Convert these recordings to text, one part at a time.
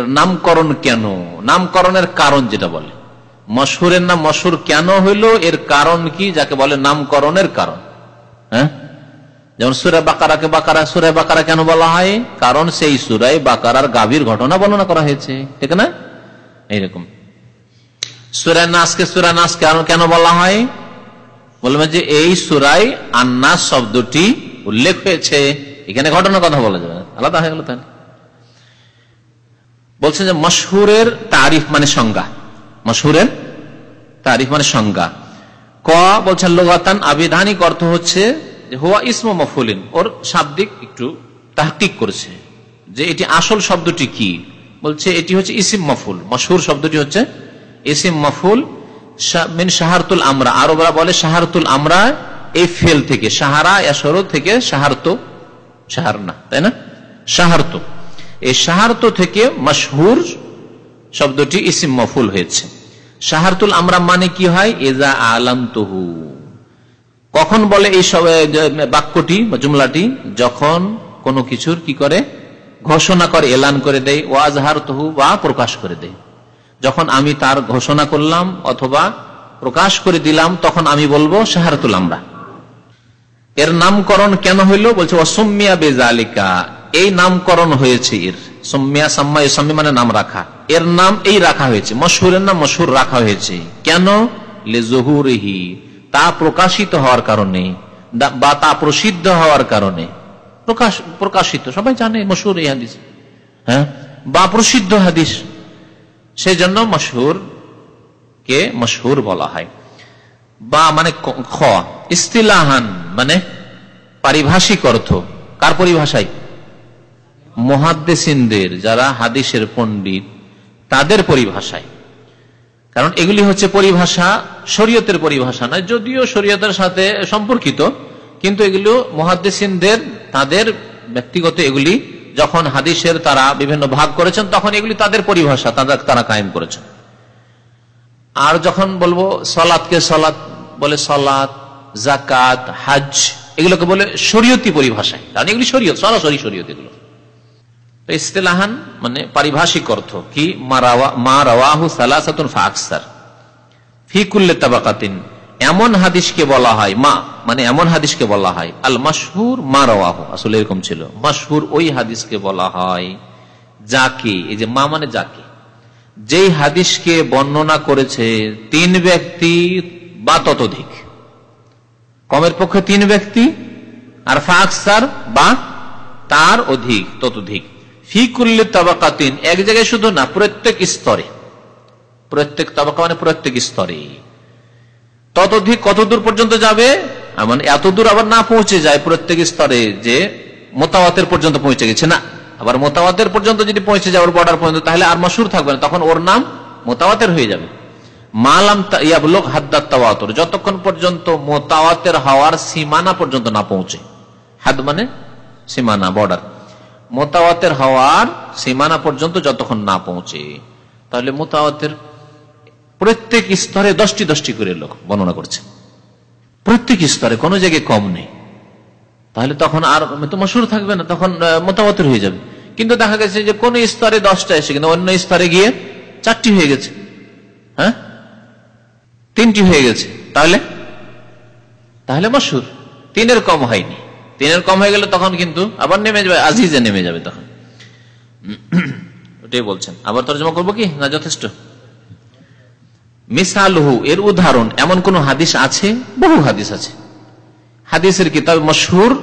এর নামকরণ কেন? নামকরণের কারণ যেটা বলে। মশহুরের নাম মশহুর কেন হইল? এর কারণ কি? যাকে বলে নামকরণের কারণ। হ্যাঁ? যেমন সুরে বাকারাকে বাকারা, সুরে বাকারা কেন বলা হয়? কারণ সেই সুরাই বাকারার গাভীর ঘটনা বর্ণনা করা হয়েছে। ঠিক না? এইরকম। সুরা নাসকে সুরা নাস কেন বলা হয়? বলবেন যে এই সুরাই আন্নাস শব্দটি উল্লেখ হয়েছে। এখানে ঘটনার কথা বলা যাবে আলাদা হয়ে গেল তাহলে। বলছেন যে মশহুরের তারিফ মানে সংজ্ঞা। মশহুরের তারিফ মানে সংজ্ঞা। ক বলছেন লোগাতান, আবিধানিক অর্থ হচ্ছে হোয়া ইসম মফুলিন ওর শাব্দিক একটু তাহকিক করেছে। যে এটি আসল শব্দটি কি? বলছে এটি হচ্ছে ইসিম মফুল মশহুর শব্দটি হচ্ছে ইসিম মফুল মিন সাহারতুল আমরা। আরবরা বলে সাহারতুল আমরা এই ফেল থেকে সাহারা এসর থেকে সাহারত সাহার না তাই না? সাহারত এই সাহারত থেকে মশহুর শব্দটি ইসিম মফুল হয়েছে। সাহারতুল আমরা মানে কি হয়? এজা আলাম তহু কখন বলে এই বাক্যটি, জুমলাটি? যখন কোনো কিছুর কি করে? ঘোষণা করে, এলান করে দেয় ওয়াজহার তহু বা প্রকাশ করে দেয়। যখন আমি তার ঘোষণা করলাম অথবা প্রকাশ করে দিলাম, তখন আমি বলব সাহারতুল আমরা। এর নামকরণ কেন হইল? বলছে অসম্মিয়া বেজালিকা। এই নামকরণ হয়েছে এর। সম্মিয়া সাম্মা ইসম্মি মানে নাম রাখা। এর নাম এই রাখা হয়েছে। মশহুরের নাম মশহুর রাখা হয়েছে। কেন? লেজহুরহি তা প্রকাশিত হওয়ার কারণে বা তা প্রসিদ্ধ হওয়ার কারণে। প্রকাশ, প্রকাশিত। সবাই জানে মশহুর এই হাদিস। হ্যাঁ? বা প্রসিদ্ধ হাদিস। সেই জন্য মশহুর কে মশহুর বলা হয়। বা মানে খ। ইস্তিলাহান মানে পারিভাষিক অর্থ। কার পরিভাষায়? মহাদ্দেসিনদের যারা হাদিসের পণ্ডিত, তাদের পরিভাষায়। কারণ এগুলি হচ্ছে পরিভাষা, শরীয়তের পরিভাষা নয়, যদিও শরীয়তের সাথে সম্পর্কিত, কিন্তু এগুলো মহাদ্দেসিনদের তাদের ব্যক্তিগত এগুলি, যখন হাদিসের তারা বিভিন্ন ভাগ করেছেন, তখন এগুলি তাদের পরিভাষা, তাদের তারা কায়েম করেছেন। আর যখন বলব সলাৎকে সলাৎ বলে সলাৎ জাকাত হাজ, এগুলোকে বলে শরীয়তি পরিভাষায়। কারণ এগুলি শরীয়ত, সরাসরি শরীয়ত এগুলো। ইস্তেলাহান মানে পারিভাষিক অর্থ, কি? মা রাওয়াহু সালাসাতুন ফাকসার ফি কুল্লে তাবাকাতিন, এমন হাদিসকে বলা হয়, মা মানে এমন হাদিসকে বলা হয়, আল মাসহুর মা রাওয়াহু, আসলে এরকম ছিল মাসহুর ওই হাদিসকে বলা হয় যাকে এই যে মা মানে যাকে যেই হাদিসকে বর্ণনা করেছে, তিন ব্যক্তি বা ততোধিক। কমের পক্ষে তিন ব্যক্তি, আর ফাকসার বা তার অধিক, ততোধিক। ফিকুল্লি তবাকাতিন, এক জায়গায় শুধু না, প্রত্যেক স্তরে। প্রত্যেক তবাকা মানে প্রত্যেক স্তরে। ততোধিক কত দূর পর্যন্ত যাবে? মানে এত দূর আবার না পৌঁছে যায় প্রত্যেক স্তরে যে মোতাবাতের পর্যন্ত পৌঁছে গেছে না। আবার মোতাবাতের পর্যন্ত যদি পৌঁছে যায় ওর বর্ডার পর্যন্ত, তাহলে আর মাসুর থাকবে না, তখন ওর নাম মোতাবাতের হয়ে যাবে। মালাম ইয়াবলোক হাদ্দাত তাওয়াতর, যতক্ষণ পর্যন্ত মোতাওয়াতের হওয়ার সীমানা পর্যন্ত না পৌঁছে। হাদ মানে সীমানা বর্ডার মোতাওয়াতের হওয়ার সীমানা পর্যন্ত যতক্ষণ না পৌঁছে, তাহলে মোতাওয়াতের প্রত্যেক স্তরে দশটি দশটি করে লোক বর্ণনা করছে। প্রত্যেক স্তরে, কোনো জায়গায় কম নেই। তাহলে তখন আর তো মশুর থাকবে না, তখন মোতাবতের হয়ে যাবে। কিন্তু দেখা গেছে যে কোন স্তরে দশটা এসে কিন্তু অন্য স্তরে গিয়ে চারটি হয়ে গেছে। হ্যাঁ? তিনটি হয়ে গেছে। তাহলে? তাহলে মশুর। তিনের কম হয়নি। তিনের কম হয়ে গেলে তখন কিন্তু আবার নেমে যাবে, আজিজে নেমে যাবে তখন। ওটাই বলছেন। আবার তর্জমা করব কি? না যথেষ্ট? মিসালহু, এর উদাহরণ, এমন কোন হাদিস আছে? বহু হাদিস আছে। হাদিসের কিতাব মশহুর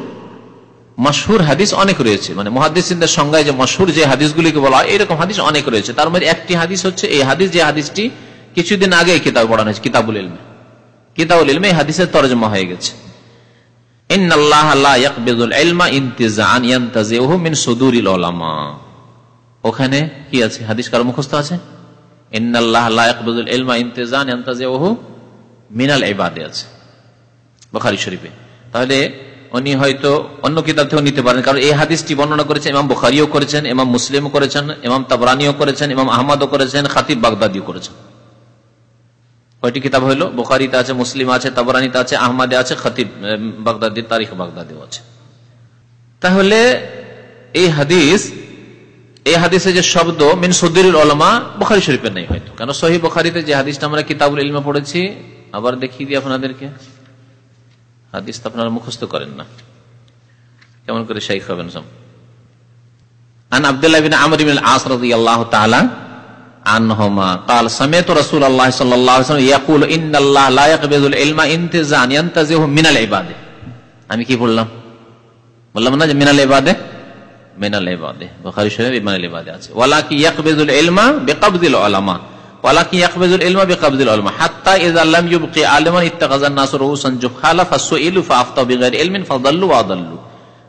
মশহুর হাদিস অনেক রয়েছে। মানে মহাদিসদের সংজ্ঞায় যে মশহুর, যে হাদিসগুলিকে বলা হয়, এরকম হাদিস অনেক রয়েছে। তার মধ্যে একটি হাদিস হচ্ছে, এই হাদিস, যে হাদিসটি কিছুদিন আগে কিতাব পড়ানো হয়েছে, কিতাবুল ইলমে। কিতাবুল ইলমে হাদিসের তরজমা হয়ে গেছে। ওখানে কি আছে? হাদিস কারও মুখস্থ আছে? মিনাল এবাদে আছে। বখারি শরীফে। তাহলে উনি হয়তো অন্য কিতাব থেকেও নিতে পারেন, কারণ এই হাদিসটি বর্ণনা করেছেন ইমাম বুখারিও করেছেন, ইমাম মুসলিমও করেছেন, ইমাম তাবরানিও করেছেন, ইমাম আহমদও করেছেন, খাতিব বাগদাদিও করেছেন। কয়টি কিতাব হইল? বোখারিতে আছে, মুসলিম আছে, তাবরানিতে আছে, আহমাদে আছে, খতিব বাগদাদি, তারিখ বাগদাদিও আছে। তাহলে এই হাদিস, এই হাদিসে যে শব্দ, মিন সদ্দির অলমা বখারি শরীফের নেই হয়তো। কেন? সহি বখারিতে যে হাদিসটা আমরা কিতাবুল ইলমে পড়েছি, আবার দেখিয়ে দিই আপনাদেরকে। হাদিস তো আপনারা মুখস্থ করেন না। কেমন করে শাইখ হবেন সব? আন আব্দুল্লাহ বিন আস রাদিয়াল্লাহু الله تعالى عنهما قال سمعت رسول الله صلى الله عليه وسلم يقول ان الله لا يقبض العلم انتزاعا ينتزعه من العباد আমি কি বললাম বললাম না যে মিনাল ইবাদে মিনাল ইবাদে বুখারী শরীফ মিনাল ইবাদে আছে ওয়ালাকি ইয়াকবিজুল ইলমা বিকবদিল উলামা ওয়ালাকি ইয়াকবিজুল ইলমা বিকবদিল উলামা হাত্তা ইযা লাম ইউবকি আলিমান ইত্তাখাযান নাস রুউসান জুহালা ফাসুইলু ফাআফতা বিগাইরি ইলমিন ফাদাল্লু ওয়া আদাল্লু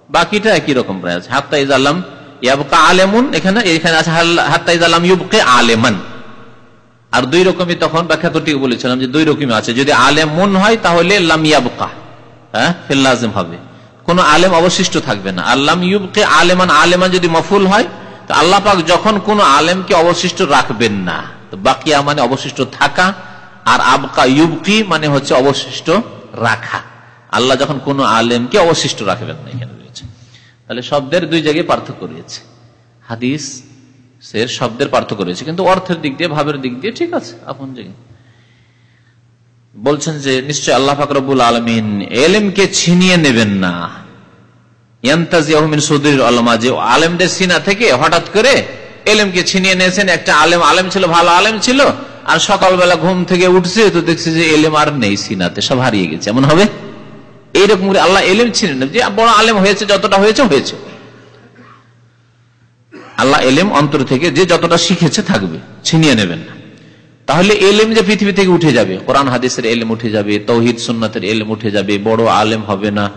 বাকিটা একই রকম প্রায় আছে হাত্তা ইযা লাম ইয়াবকা আলেমুন, এখানে এখানে আছে হাত্তা ইযা লাম ইউবকি আলেমান। আর দুই রকমই তখন ব্যাখ্যা ঠিক বলেছিলাম যে দুই রকমই আছে। যদি আলেমুন হয়, তাহলে লাম ইয়াবকা হ্যাঁ ফিল হবে। কোন আলেম অবশিষ্ট থাকবে না। আল্লাম ইউবকে আলেমান আলেমান যদি মফুল হয়, তো আল্লাহ পাক যখন কোন আলেমকে অবশিষ্ট রাখবেন না বাকিয়া মানে অবশিষ্ট থাকা, আর আবকা ইউবকি মানে হচ্ছে অবশিষ্ট রাখা। আল্লাহ যখন কোন আলেমকে অবশিষ্ট রাখবেন না এখানে। তাহলে শব্দের দুই জায়গায় পার্থক্য রয়েছে। হাদিস এর শব্দের পার্থক্য রয়েছে, কিন্তু অর্থের দিক দিয়ে, ভাবের দিক দিয়ে ঠিক আছে, আপন জায়গায়। বলছেন যে, নিশ্চয় আল্লাহ ফাকরবুল আলমিন এলেমকে ছিনিয়ে নেবেন না। আলেমদের সিনা থেকে হঠাৎ করে এলেমকে ছিনিয়ে নিয়েছেন, একটা আলেম আলেম ছিল, ভালো আলেম ছিল, আর সকালবেলা ঘুম থেকে উঠছে, তো দেখছে যে এলেম আর নেই সিনাতে, সব হারিয়ে গেছে, এমন হবে? এইরকম করে আল্লাহ এলেম ছিনে নেন যে বড় আলেম হয়েছে, যতটা হয়েছে হয়েছে। আল্লাহ এলেম অন্তর থেকে যে যতটা শিখেছে থাকবে, ছিনিয়ে নেবেন না। তাহলে এলেম যে পৃথিবী থেকে উঠে যাবে, কোরআন হাদিসের এলেম উঠে যাবে, তৌহিদ সুন্নাতের এলেম উঠে যাবে, বড় আলেম হবে না।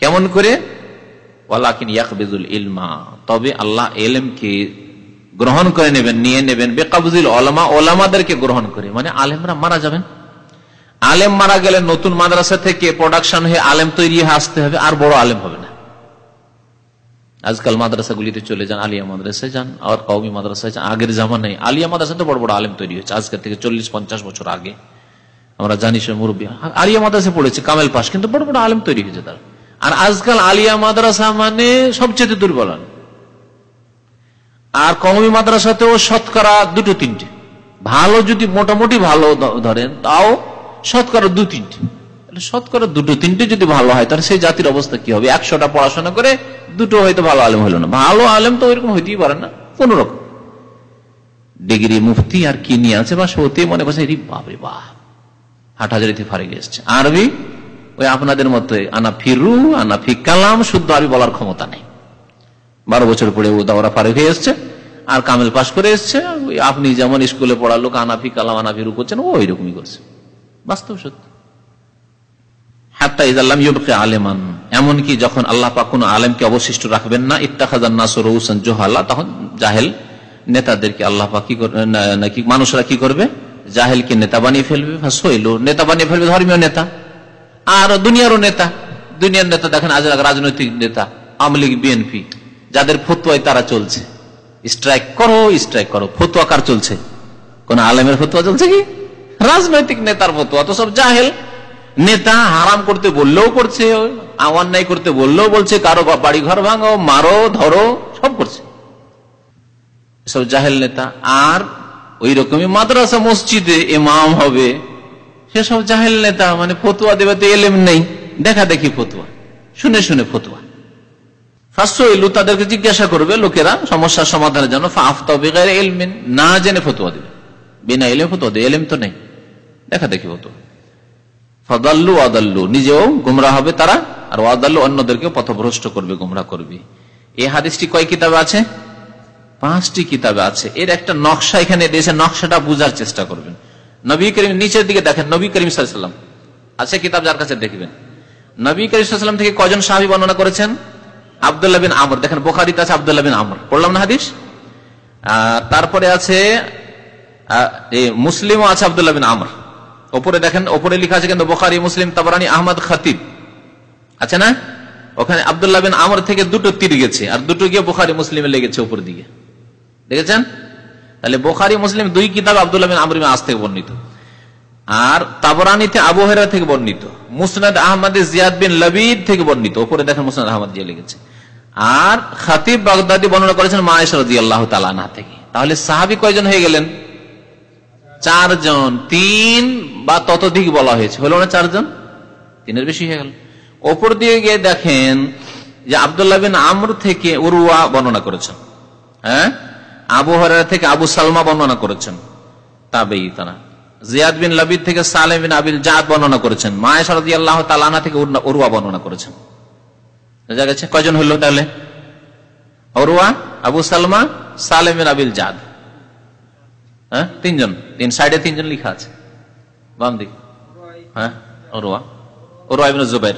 কেমন করে? ইলমা। তবে আল্লাহ এলেমকে গ্রহণ করে নেবেন, নিয়ে নেবেন। বেকাবুজুল ওলামা, ওলামাদেরকে গ্রহণ করে। মানে আলেমরা মারা যাবেন। আলেম মারা গেলে নতুন মাদ্রাসা থেকে প্রোডাকশন হয়ে আলেম তৈরি হয়ে আসতে হবে, আর বড় আলেম হবে না। আজকাল মাদ্রাসাগুলিতে চলে যান, আলিয়া মাদ্রাসায় যান আর কৌমি মাদ্রাসায় যান। আগের জামানায় আলিয়া মাদ্রাসাতে বড় বড় আলেম তৈরি হয়েছে, আজকের থেকে চল্লিশ পঞ্চাশ বছর আগে। আমরা জানি সে মুরব্বী। আলিয়া মাদ্রাসা পড়েছে, কামেল পাশ, কিন্তু বড় বড় আলেম তৈরি হয়েছে তার। আর আজকাল আলিয়া মাদ্রাসা মানে সবচেয়ে দুর্বল আর কৌমি মাদ্রাসাতেও শতকরা দুটো তিনটে। ভালো যদি মোটামুটি ভালো ধরেন, তাও শতকরা দু তিনটে। শতকরা দুটো তিনটে যদি ভালো হয়, তাহলে সেই জাতির অবস্থা কি হবে? একশোটা পড়াশোনা করে দুটো হয়তো ভালো আলেম হলো না। ভালো আলেম তো ওইরকম হইতেই পারে না কোন রকম ডিগ্রি মুফতি আর কি নিয়ে আছে বা সত্যি মনে করছে বাপরে বাহ হাট হাজারিতে ফারিয়ে এসছে। আরবি, ওই আপনাদের মতো আনা ফিরু, আনা ফি কালাম শুদ্ধ আরবি বলার ক্ষমতা নেই। বারো বছর পরে ও দাওরা ফারিক হয়ে এসছে, আর কামেল পাশ করে এসছে আপনি যেমন স্কুলে পড়ার লোক আনাফি কালাম আনাফিরু করছেন, ও ওইরকমই করছে। বাস্তব সত্য। হাত্তা ইজাল্লাম ইউবকে আলেমান। এমনকি যখন আল্লাহ পাক আলেমকে অবশিষ্ট রাখবেন না ইত্তাখাজান নাসর হুসান জোহাল্লাহ তখন জাহেল নেতাদেরকে আল্লাহ পাক কি নাকি মানুষরা কি করবে? জাহেলকে নেতা বানিয়ে ফেলবে। নেতা বানিয়ে ফেলবে ধর্মীয় নেতা। আর দুনিয়ারও নেতা। দুনিয়ার নেতা দেখেন আজ রাজনৈতিক নেতা, আওয়ামী লীগ, বিএনপি। যাদের ফতুয়ায় তারা চলছে। স্ট্রাইক করো স্ট্রাইক করো। ফতুয়া কার চলছে? কোন আলেমের ফতুয়া চলছে কি? রাজনৈতিক নেতার ফতুয়া তো সব জাহেল। নেতা হারাম করতে বললেও করছে, অন্যায় করতে বললেও বলছে, কারও বাড়ি ঘর ভাঙো, মারো, ধরো, সব করছে। সব জাহেল নেতা, আর ওই রকমই মাদ্রাসা, মসজিদে এমাম হবে। সেসব জাহেল নেতা মানে ফতুয়া দেবে তো এলেম নেই। দেখা দেখি ফতুয়া, শুনে শুনে ফতুয়া। ফার্স্ট তাদেরকে জিজ্ঞাসা করবে লোকেরা, সমস্যার সমাধানের জন্য না জেনে ফতুয়া দেবে। বিনা এলেম ফতুয়া দেবে এলেম তো নেই। দেখা দেখি ফতুয়া ফদাল্লু আদাল্লু, নিজেও গুমরা হবে তারা, আর ওয়াদাল্লু অন্যদেরকে পথভ্রষ্ট করবে গুমরা করবে। এই হাদিসটি কয় কিতাবে আছে? পাঁচটি কিতাবে আছে। এর একটা নকশা এখানে দেশে নকশাটা বুঝার চেষ্টা করবেন। নবী করিম নিচের দিকে দেখেন, নবী করিম সাল্লাম আছে কিতাব যার কাছে দেখবেন। নবী করিম থেকে কজন সাহাবি বর্ণনা করেছেন? আবদুল্লাহ বিন আমর। দেখেন, বোখারিতে আছে আবদুল্লাহ বিন আমর। পড়লাম না হাদিস? তারপরে আছে মুসলিমও আছে আবদুল্লাহ বিন আমর। ওপরে দেখেন, ওপরে লেখা আছে কিন্তু বোখারি, মুসলিম, তাবরানি, আহমদ, খাতিব। আছে না? ওখানে আবদুল্লাহ বিন আমর থেকে দুটো তীর গেছে, আর দুটো গিয়ে বোখারি, মুসলিমে লেগেছে উপর দিকে। দেখেছেন? তাহলে বোখারি, মুসলিম দুই কিতাব আবদুল্লাহ বিন আমর আজ থেকে বর্ণিত। আর তাবরানিতে আবহেরা থেকে বর্ণিত। মুসনাদ আহমদ জিয়াদ বিন লবিদ থেকে বর্ণিত। ওপরে দেখেন মুসনাদ আহমদ জিয়া লেগেছে। আর খাতিব বাগদাদি বর্ণনা করেছেন মায়েশ রাজি আল্লাহ তালানা থেকে। তাহলে সাহাবি কয়জন হয়ে গেলেন? চারজন, তিন বা ততোধিক বলা হয়েছে। হলো না চারজন? তিনের বেশি হয়ে গেল। ওপর দিয়ে গিয়ে দেখেন যে আবদুল্লাহ বিন আমর থেকে উরুয়া বর্ণনা করেছেন। হ্যাঁ? আবু হরার থেকে আবু সালমা বর্ণনা করেছেন। তাবেই তারা। জিয়াদ বিন লাবিদ থেকে সালেম বিন আবিল জাদ বর্ণনা করেছেন। মায়েশা রাজি আল্লাহ তালানা থেকে উরুয়া বর্ণনা করেছেন। বোঝা গেছে? কয়জন হইল তাহলে? অরুয়া আবু সালমা, সালেম বিন আবিল জাদ। হ্যাঁ? তিনজন। তিন সাইডে তিনজন লিখা আছে। বাম দিক। হ্যাঁ? অরুয়া ওরুয়া ইবিন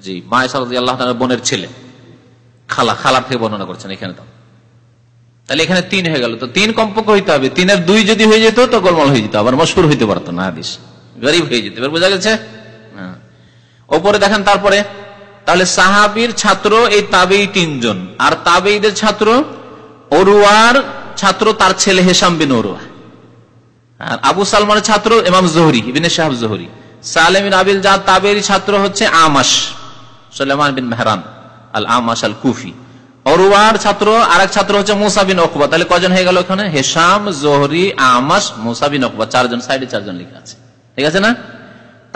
জি, মায়েশা আল্লাহ বোনের ছেলে। খালা, খালার থেকে বর্ণনা করছেন এখানে তো। তাহলে এখানে তিন হয়ে গেল। তো তিন কমপক্ষ হইতে হবে। তিনের দুই যদি হয়ে যেত, তো গোলমাল হয়ে যেত। আবার মশহুর হইতে পারতো না হাদিস। গরিব হয়ে যেত। এবার বোঝা গেছে? হ্যাঁ। ওপরে দেখেন তারপরে, তাহলে সাহাবির ছাত্র এই তাবেই তিনজন। আর তাবেইদের ছাত্র অরুয়ার ছাত্র তার ছেলে হেসাম বিন অরুয়া আর আবু সালমানের ছাত্র এমাম জহরি, ইবিনে সাহাব জহরি। সালেম বিন আবিল জাদ তাবেরি ছাত্র হচ্ছে আমাস সুলেমান বিন মেহরান আল আমাস আল কুফি অরুয়ার ছাত্র, আরেক ছাত্র হচ্ছে মুসাবিন অকবা তাহলে কজন হয়ে গেল ওখানে হেসাম জোহরি আমাস মুসাবিন অকবা চারজন, সাইডে চারজন লেখা আছে। ঠিক আছে না?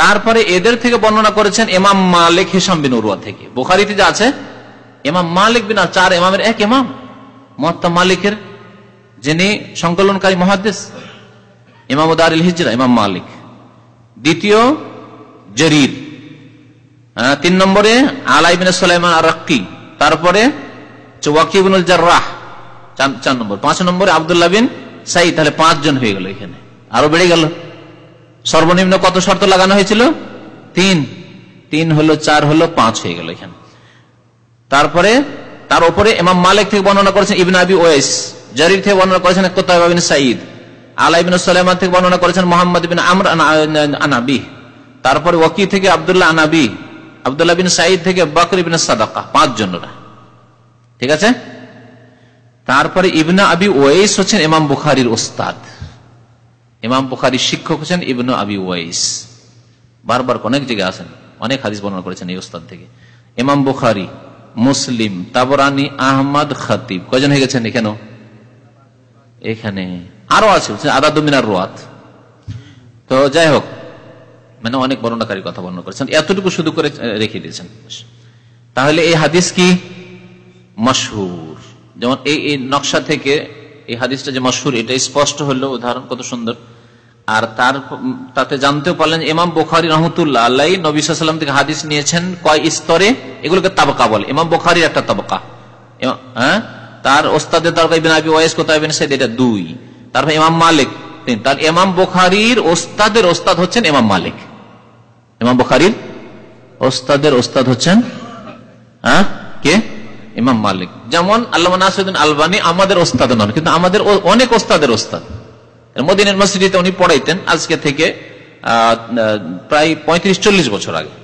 তারপরে এদের থেকে বর্ণনা করেছেন এমাম মালিক হেসাম বিন অরুয়া থেকে। বোখারিতে যা আছে এমাম মালিক বিন আর চার এমামের এক এমাম মহাত্মা মালিকের যিনি সংকলনকারী মহাদেশ ইমাম উদারিল হিজরা ইমাম মালিক। দ্বিতীয় জরির। হ্যাঁ, তিন নম্বরে আলাইবিন সালাইমান আর তারপরে ওয়াকিবুল জার্রাহ। চার নম্বর। পাঁচ নম্বরে আবদুল্লাহ বিন সাই তাহলে পাঁচজন হয়ে গেল এখানে। আরও বেড়ে গেল। সর্বনিম্ন কত শর্ত লাগানো হয়েছিল? তিন। তিন হলো চার হলো পাঁচ হয়ে গেল এখানে। তারপরে তার উপরে এমাম মালিক থেকে বর্ণনা করেছেন ইবিন আবি ওয়েস জারির থেকে বর্ণনা করেছেন কোথায় বিন সাইদ আলাইবিন সালামান থেকে বর্ণনা করেছেন মোহাম্মদ বিন আমর আনা- আনাবি। তারপরে ওয়াকি থেকে আবদুল্লাহ আনাবি, আবদুল্লাহ বিন সাইদ থেকে বকর ইবিন সাদাকা পাঁচ জনরা ঠিক আছে? তারপরে ইবনা আবি ওয়েস হচ্ছেন ইমাম বুখারির ওস্তাদ। ইমাম বুখারির শিক্ষক হচ্ছেন ইবনু আবি ওয়াইস। বারবার অনেক জায়গায় আছেন, অনেক হাদিস বর্ণনা করেছেন এই ওস্তাদ থেকে। ইমাম বুখারি, মুসলিম, তাবরানি, আহমদ, খাতিব। কজন হয়ে গেছেন এখানে এখানে আরও আছে আদা আদাদুমিনার রোয়াত। তো যাই হোক মানে অনেক বর্ণনাকারী কথা বর্ণনা করেছেন। এতটুকু শুধু করে রেখে দিয়েছেন। তাহলে এই হাদিস কি? মশহুর। যেমন এই এই নকশা থেকে এই হাদিসটা যে মশহুর, এটা স্পষ্ট হলো, উদাহরণ কত সুন্দর। আর তার, তাতে জানতেও পারলেন ইমাম বোখারি রহমতুল্লাহ আল্লাহ নবী সাল্লাম থেকে হাদিস নিয়েছেন কয় স্তরে? এগুলোকে তাবকা বলে। ইমাম বোখারির একটা তাবকা। হ্যাঁ? তার ওস্তাদের তারপর ইবিন আবি ওয়াইস, কোথায় ইবিন সাইদ এটা দুই। তারপর ইমাম মালিক তার ইমাম বোখারির ওস্তাদের ওস্তাদ হচ্ছেন ইমাম মালিক। ইমাম বোখারির ওস্তাদের ওস্তাদ হচ্ছেন হ্যাঁ কে? ইমাম মালিক। যেমন আল্লাহ নাসিদ্দিন আলবানি আমাদের ওস্তাদ নন, কিন্তু আমাদের অনেক ওস্তাদের ওস্তাদ। মদিনের মসজিদে উনি পড়াইতেন আজকে থেকে প্রায় পঁয়ত্রিশ চল্লিশ বছর আগে।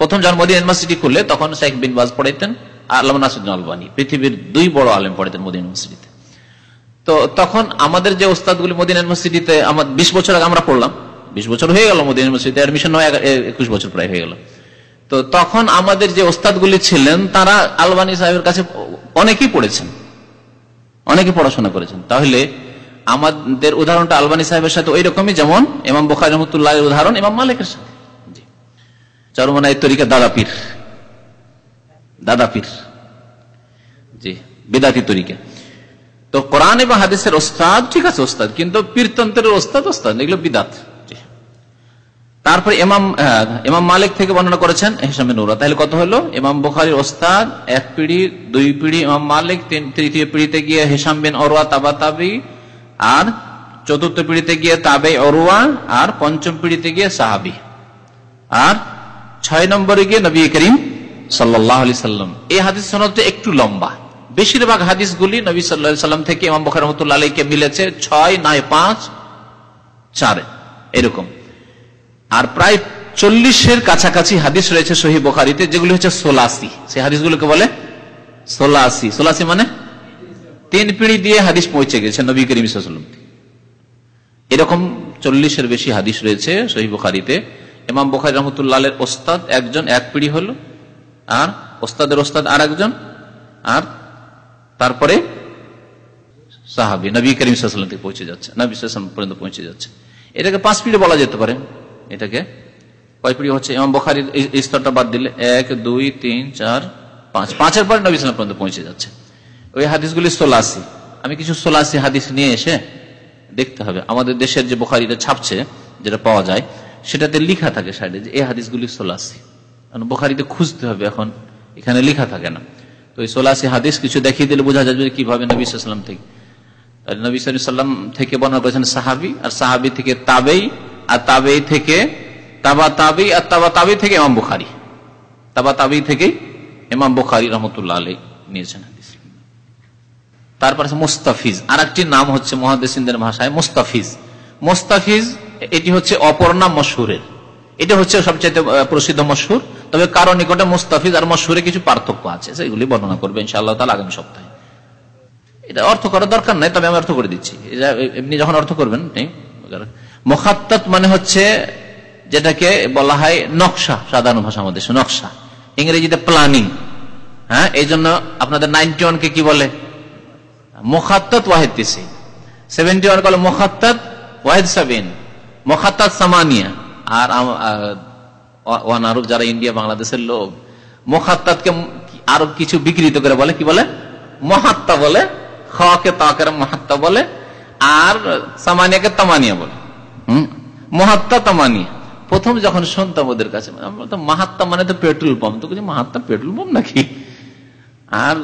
প্রথম যখন মদিনা ইউনিভার্সিটি খুললে, তখন শেখ বিন বাজ পড়াইতেন। আল্লাহ নাসুদ্দিন আলবানী, পৃথিবীর দুই বড় আলেম পড়াইতেন মদিনা ইউনিভার্সিটিতে তো তখন আমাদের যে ওস্তাদগুলি মদিনা ইউনিভার্সিটিতে আমার বিশ বছর আগে আমরা পড়লাম, বিশ বছর হয়ে গেল মদিনা ইউনিভার্সিটিতে অ্যাডমিশন হয় একুশ বছর প্রায় হয়ে গেল। তো তখন আমাদের যে ওস্তাদগুলি ছিলেন, তারা আলবানী সাহেবের কাছে অনেকেই পড়েছেন অনেকে পড়াশোনা করেছেন। তাহলে আমাদের উদাহরণটা আলবানী সাহেবের সাথে ওই রকমই যেমন ইমাম বোখারি রহমতুল্লাহ উদাহরণ ইমাম মালিকের সাথে। জি। চরমনাই তরিকা দাদা পীর দাদা পীর। জি বেদাতি তরিকা। তো কোরআন এবং হাদিসের ওস্তাদ ঠিক আছে ওস্তাদ কিন্তু পীরতন্ত্রের ওস্তাদ ওস্তাদ এগুলো বিদাত। তারপরে ইমাম আহ, ইমাম মালিক থেকে বর্ণনা করেছেন হেসামে নুরা। তাহলে কত হলো? ইমাম বুখারির ওস্তাদ এক পিড়ি দুই পিড়ি ইমাম মালিক তৃতীয় পিড়িতে গিয়ে হেসাম বিন অরুয়া তাবা তাবি আর চতুর্থ পিড়িতে গিয়ে তাবে অরুয়া আর পঞ্চম পিড়িতে গিয়ে সাহাবি। আর ছয় নম্বরে গিয়ে নবী করিম সাল্লাম। এই হাদিস সনদটা একটু লম্বা। বেশিরভাগ হাদিসগুলি নবী সাল্লাহ সাল্লাম থেকে ইমাম বখার রহমতুল্লাহ আলীকে মিলেছে ছয়, নয়, পাঁচ, চার, এরকম। আর প্রায় চল্লিশের কাছাকাছি হাদিস রয়েছে সহি বোখারিতে, যেগুলি হচ্ছে সোলাসি। সেই হাদিসগুলোকে বলে সোলাসি। সোলাসি মানে তিন পিড়ি দিয়ে হাদিস পৌঁছে গেছে নবী করিম সাল্লাম এরকম চল্লিশের বেশি হাদিস রয়েছে সহি বুখারিতে। ইমাম বুখারি রহমতুল্লাহ ওস্তাদ একজন, এক পিড়ি হলো। আর ওস্তাদের ওস্তাদ আর একজন আর তারপরে সাহাবি, নবী করিম সাল্লাম থেকে পৌঁছে যাচ্ছে, নবী সাল্লাম পর্যন্ত পৌঁছে যাচ্ছে। এটাকে পাঁচ পিড়ে বলা যেতে পারে। এটাকে কয় পিড়ি হচ্ছে? ইমাম বখারির স্তরটা বাদ দিলে এক, দুই, তিন, চার, পাঁচ। পাঁচের পরে নবী সাল্লাম পর্যন্ত পৌঁছে যাচ্ছে। ওই হাদিসগুলি সোলাসি। আমি কিছু সোলাসি হাদিস নিয়ে এসে দেখতে হবে। আমাদের দেশের যে বোখারিটা ছাপছে, যেটা পাওয়া যায়, সেটাতে লিখা থাকে সাইডে যে এই হাদিসগুলি সোলাসি। কারণ বোখারিতে খুঁজতে হবে এখন, এখানে লেখা থাকে না। তো এই সোলাসি হাদিস কিছু দেখিয়ে দিলে বোঝা যাবে কীভাবে নবী সাল্লাম থেকে নবী সাল্লাম থেকে বর্ণনা করেছেন সাহাবি, আর সাহাবি থেকে তাবেই, আর তাবেই থেকে তাবা তাবি, আর তাবা তাবি থেকে ইমাম বুখারি। তাবা তাবি থেকে ইমাম বুখারি রহমতুল্লাহ আলী নিয়েছেন হাদিস। তারপর মুস্তাফিজ। আর একটি নাম হচ্ছে মহাদেসিনদের ভাষায় মুস্তাফিজ। মুস্তাফিজ, এটি হচ্ছে অপর নাম মশহুরের। এটা হচ্ছে সবচেয়ে প্রসিদ্ধ মশহুর। তবে কারও নিকটে মুস্তাফিজ আর মশহুরে কিছু পার্থক্য আছে সেগুলি বর্ণনা করবে ইনশাআল্লাহ তাহলে আগামী সপ্তাহে। এটা অর্থ করার দরকার নাই, তবে আমি অর্থ করে দিচ্ছি। এমনি যখন অর্থ করবেন মোখাত্তাত মানে হচ্ছে যেটাকে বলা হয় নকশা, সাধারণ ভাষা আমাদের নকশা। ইংরেজিতে প্ল্যানিং। হ্যাঁ এই জন্য আপনাদের নাইনটি ওয়ানকে কি বলে? মোখাত্তাত ওয়াহেদ তিসি। সেভেন্টি ওয়ান বলে মোখাত্তাত ওয়াহেদ সাবিন। মোখাত্তাত সামানিয়া। আর ওয়ান আরব যারা ইন্ডিয়া, বাংলাদেশের লোক মোখাত্তাতকে আরব কিছু বিকৃত করে বলে, কি বলে? মহাত্তা বলে খকে তাকের মহাত্তা বলে, আর সামানিয়াকে তামানিয়া বলে। হম? মহাত্মা তামানিয়া। প্রথম যখন শুনতাম ওদের কাছে তো মাহাত্মা মানে তো পেট্রোল পাম্প, তো মাহাত্মা পেট্রোল পাম্প নাকি? আর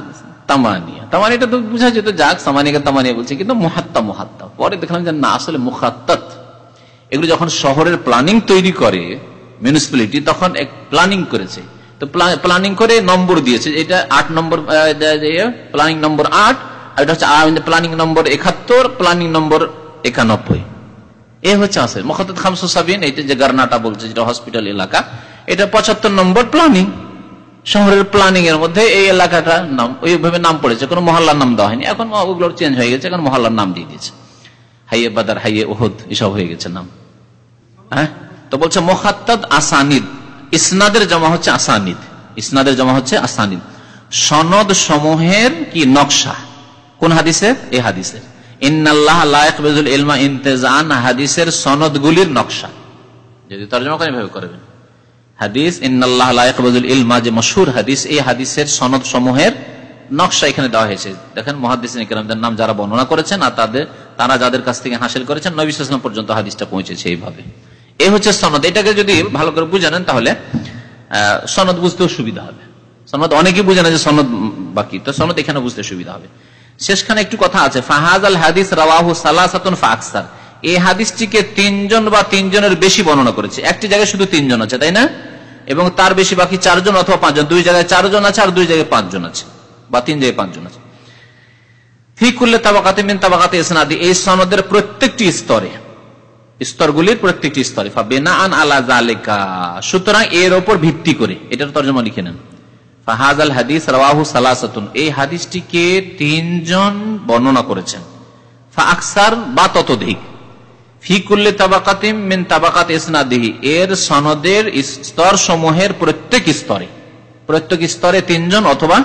তামানিয়া। তামানিয়াটা তো বুঝা যেত, যাক, সামানিয়াকে তামানিয়া বলছে, কিন্তু মহাত্মা মহাত্মা পরে দেখলাম যে না, আসলে মুখাত্তাত। এগুলো যখন শহরের প্ল্যানিং তৈরি করে মিউনিসিপ্যালিটি তখন এক প্ল্যানিং করেছে। তো প্ল্যানিং করে নম্বর দিয়েছে। এটা আট নম্বর প্ল্যানিং নম্বর আট, আর এটা হচ্ছে প্ল্যানিং নম্বর একাত্তর প্ল্যানিং নম্বর একানব্বই। এ হচ্ছে আসলে। মোহাম্মদ খামসু সাবিন যে গার্নাটা বলছে, যেটা হসপিটাল এলাকা, এটা পঁচাত্তর নম্বর প্ল্যানিং শহরের প্ল্যানিং এর মধ্যে এই এলাকাটার নাম, ওইভাবে নাম পড়েছে। কোনো মহল্লার নাম দেওয়া হয়নি। এখন ওগুলোর চেঞ্জ হয়ে গেছে, এখন মহল্লার নাম দিয়ে দিয়েছে। হাইয়ে বাদার, হাইয়ে ওহদ এসব হয়ে গেছে নাম। হ্যাঁ? তো বলছে মোহাত্তাদ আসানিদ। ইসনাদের জমা হচ্ছে আসানিদ। ইসনাদের জমা হচ্ছে আসানিদ। সনদ সমূহের কি নকশা? কোন হাদিসের? এ হাদিসের। ইন্নাল্লাহ ইলমা ইন্তেজান। হাদিসের সনদগুলির নকশা। যদি হাদিস, ইন্নাল্লাহ ইলমা, যে মশহুর হাদিস, এই হাদিসের নকশা এখানে দেওয়া হয়েছে। দেখেন নাম যারা বর্ণনা করেছেন আর তাদের, তারা যাদের কাছ থেকে হাসিল করেছেন, নবী পর্যন্ত হাদিসটা পৌঁছেছে এইভাবে। এ হচ্ছে সনদ। এটাকে যদি ভালো করে বুঝানেন তাহলে সনদ বুঝতেও সুবিধা হবে। সনদ অনেকেই বুঝে না যে সনদ বাকি। তো সনদ এখানে বুঝতে সুবিধা হবে। শেষখানে একটু কথা আছে ফাহাজ আল হাদিস রাওয়াহু সালাসাতুন ফাকসার এই হাদিসটিকে তিনজন বা তিনজনের বেশি বর্ণনা করেছে। একটি জায়গায় শুধু তিনজন আছে, তাই না? এবং তার বেশি বাকি চারজন অথবা পাঁচজন। দুই জায়গায় চারজন আছে আর দুই জায়গায় পাঁচজন আছে। বা তিন জায়গায় পাঁচজন আছে। ফি করলে তাবাকাতে মিন তাবাকাতে ইসনাদি। এই সনদের প্রত্যেকটি স্তরে স্তরগুলির প্রত্যেকটি স্তরে। বেনা আন আলা জালেকা সুতরাং এর ওপর ভিত্তি করে। এটার তর্জমা লিখে নেন। ফাহাজ আল হাদিস রাহু সালাসাতুন। এই হাদিসটিকে তিনজন বর্ণনা করেছেন। ফা আকসার বা ততোধিক। ফি কুল্লে তাবাকাতিম মিন তাবাকাত ইসনাদিহি। এর সনদের স্তর সমূহের প্রত্যেক স্তরে। প্রত্যেক স্তরে তিনজন অথবা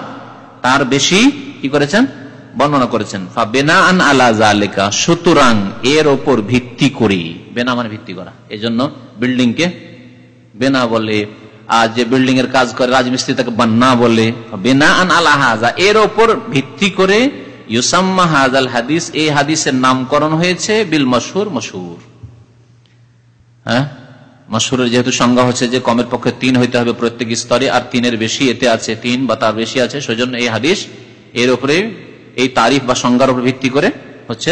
তার বেশি কি করেছেন? বর্ণনা করেছেন। ফা বেনা আন আলা জালেকা সুতরাং এর ওপর ভিত্তি করি বেনা মানে ভিত্তি করা। এই জন্য বিল্ডিং কে বেনা বলে, আর যে বিল্ডিং এর কাজ করে রাজমিস্ত্রি তাকে বান্না বলে। বেনা আন আলা হাজা এর ওপর ভিত্তি করে ইউসাম্মা হাজাল হাদিস, এই হাদিসের নামকরণ হয়েছে বিল মশহুর মশহুর। হ্যাঁ? মশহুরের যেহেতু সংজ্ঞা হচ্ছে যে কমের পক্ষে তিন হইতে হবে প্রত্যেক স্তরে, আর তিনের বেশি এতে আছে তিন বা তার বেশি আছে, সেজন্য এই হাদিস এর উপরে এই তারিফ বা সংজ্ঞার উপর ভিত্তি করে হচ্ছে